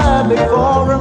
had before him